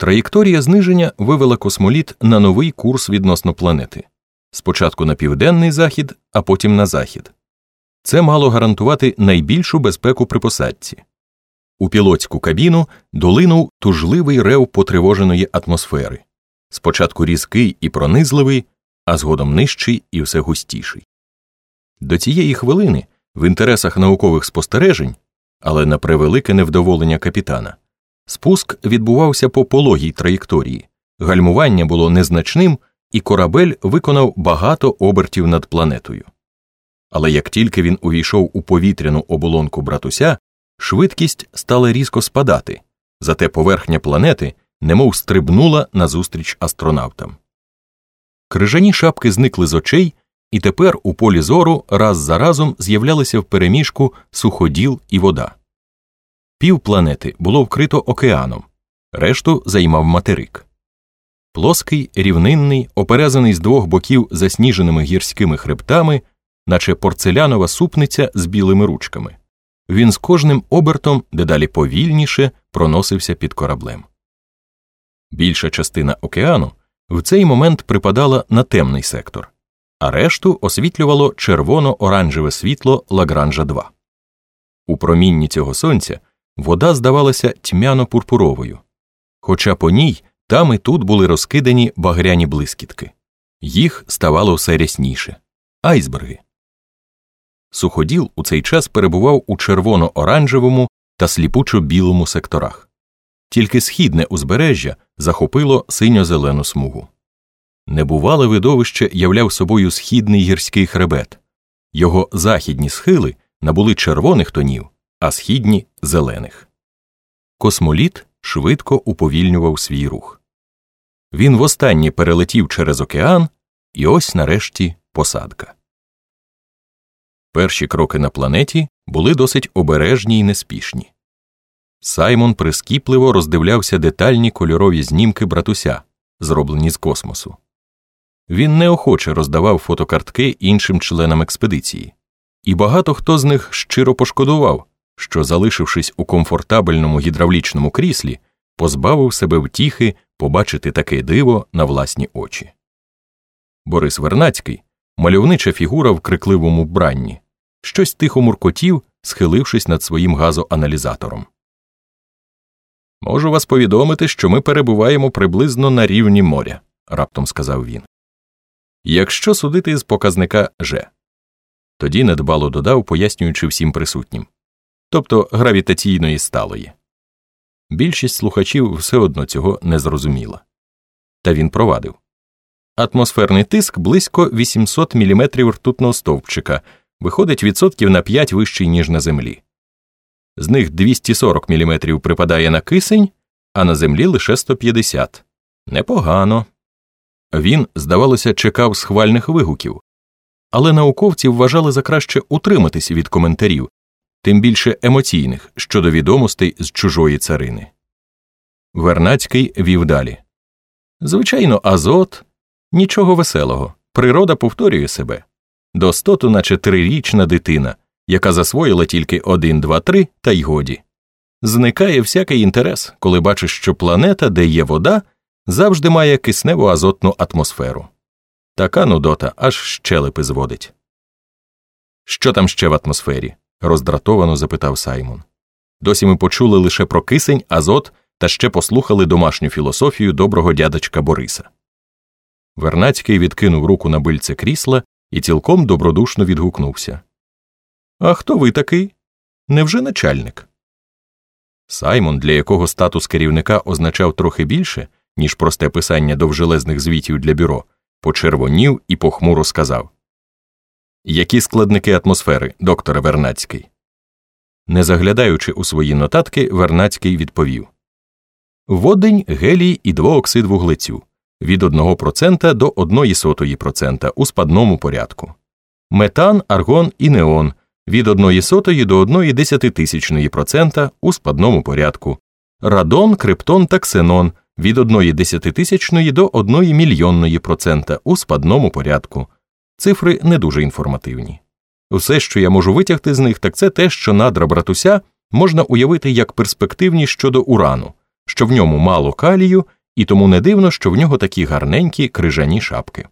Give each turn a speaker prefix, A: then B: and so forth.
A: Траєкторія зниження вивела космоліт на новий курс відносно планети спочатку на південний захід, а потім на захід. Це мало гарантувати найбільшу безпеку при посадці. У пілотську кабіну долинув тужливий рев потривоженої атмосфери спочатку різкий і пронизливий, а згодом нижчий і все густіший. До цієї хвилини в інтересах наукових спостережень, але на превелике невдоволення капітана, спуск відбувався по пологій траєкторії, гальмування було незначним, і корабель виконав багато обертів над планетою. Але як тільки він увійшов у повітряну оболонку братуся, швидкість стала різко спадати, зате поверхня планети немов стрибнула назустріч астронавтам. Крижані шапки зникли з очей, і тепер у полі зору раз за разом з'являлися впереміжку суходіл і вода. Пів планети було вкрито океаном, решту займав материк. Плоский, рівнинний, оперезаний з двох боків засніженими гірськими хребтами, наче порцелянова супниця з білими ручками. Він з кожним обертом дедалі повільніше проносився під кораблем. Більша частина океану в цей момент припадала на темний сектор, а решту освітлювало червоно-оранжеве світло Лагранжа 2. У промінні цього сонця вода здавалася тьмяно пурпуровою, хоча по ній там і тут були розкидані багряні блискітки, їх ставало все рясніше айсберги. Суходіл у цей час перебував у червоно-оранжевому та сліпучо білому секторах. Тільки східне узбережжя захопило синьо-зелену смугу. Небувале видовище являв собою східний гірський хребет, його західні схили набули червоних тонів, а східні зелених. Космоліт швидко уповільнював свій рух. Він востаннє перелетів через океан, і ось нарешті посадка. Перші кроки на планеті були досить обережні й неспішні. Саймон прискіпливо роздивлявся детальні кольорові знімки братуся, зроблені з космосу. Він неохоче роздавав фотокартки іншим членам експедиції, і багато хто з них щиро пошкодував, що, залишившись у комфортабельному гідравлічному кріслі, позбавив себе втіхи побачити таке диво на власні очі. Борис Вернацький, мальовнича фігура в крикливому вбранні, щось тихо муркотів, схилившись над своїм газоаналізатором. Можу вас повідомити, що ми перебуваємо приблизно на рівні моря, раптом сказав він. Якщо судити з показника Ж. Тоді недбало додав, пояснюючи всім присутнім тобто гравітаційної сталої. Більшість слухачів все одно цього не зрозуміла. Та він провадив атмосферний тиск близько 800 мм ртутного стовпчика, виходить відсотків на 5 вищий, ніж на землі. З них 240 мм припадає на кисень, а на землі лише 150. Непогано. Він, здавалося, чекав схвальних вигуків, але науковці вважали за краще утриматися від коментарів, тим більше емоційних щодо відомостей з чужої царини. Вернацький вів далі. Звичайно, азот нічого веселого. Природа повторює себе. Достоту, наче трирічна дитина, яка засвоїла тільки один, два, три, та й годі. Зникає всякий інтерес, коли бачиш, що планета, де є вода, завжди має кисневу азотну атмосферу. Така нудота аж щелепи зводить. Що там ще в атмосфері? Роздратовано запитав Саймон. Досі ми почули лише про кисень, азот та ще послухали домашню філософію доброго дядечка Бориса. Вернацький відкинув руку на бильце крісла і цілком добродушно відгукнувся. А хто ви такий? Невже начальник? Саймон, для якого статус керівника означав трохи більше, ніж просте писання довжелезних звітів для бюро, почервонів і похмуро сказав Які складники атмосфери, докторе Вернацький? Не заглядаючи у свої нотатки, Вернацький відповів. Водень, гелій і двооксид вуглецю. Від 1% до 1,1% у спадному порядку, метан, аргон і неон. Від 1,1 до 1,1% у спадному порядку, радон, криптон та ксенон. Від 1,1 до 1 мільйонної процента у спадному порядку. Цифри не дуже інформативні. Все, що я можу витягти з них, так це те, що надра братуся можна уявити як перспективні щодо урану, що в ньому мало калію, і тому не дивно, що в нього такі гарненькі крижані шапки.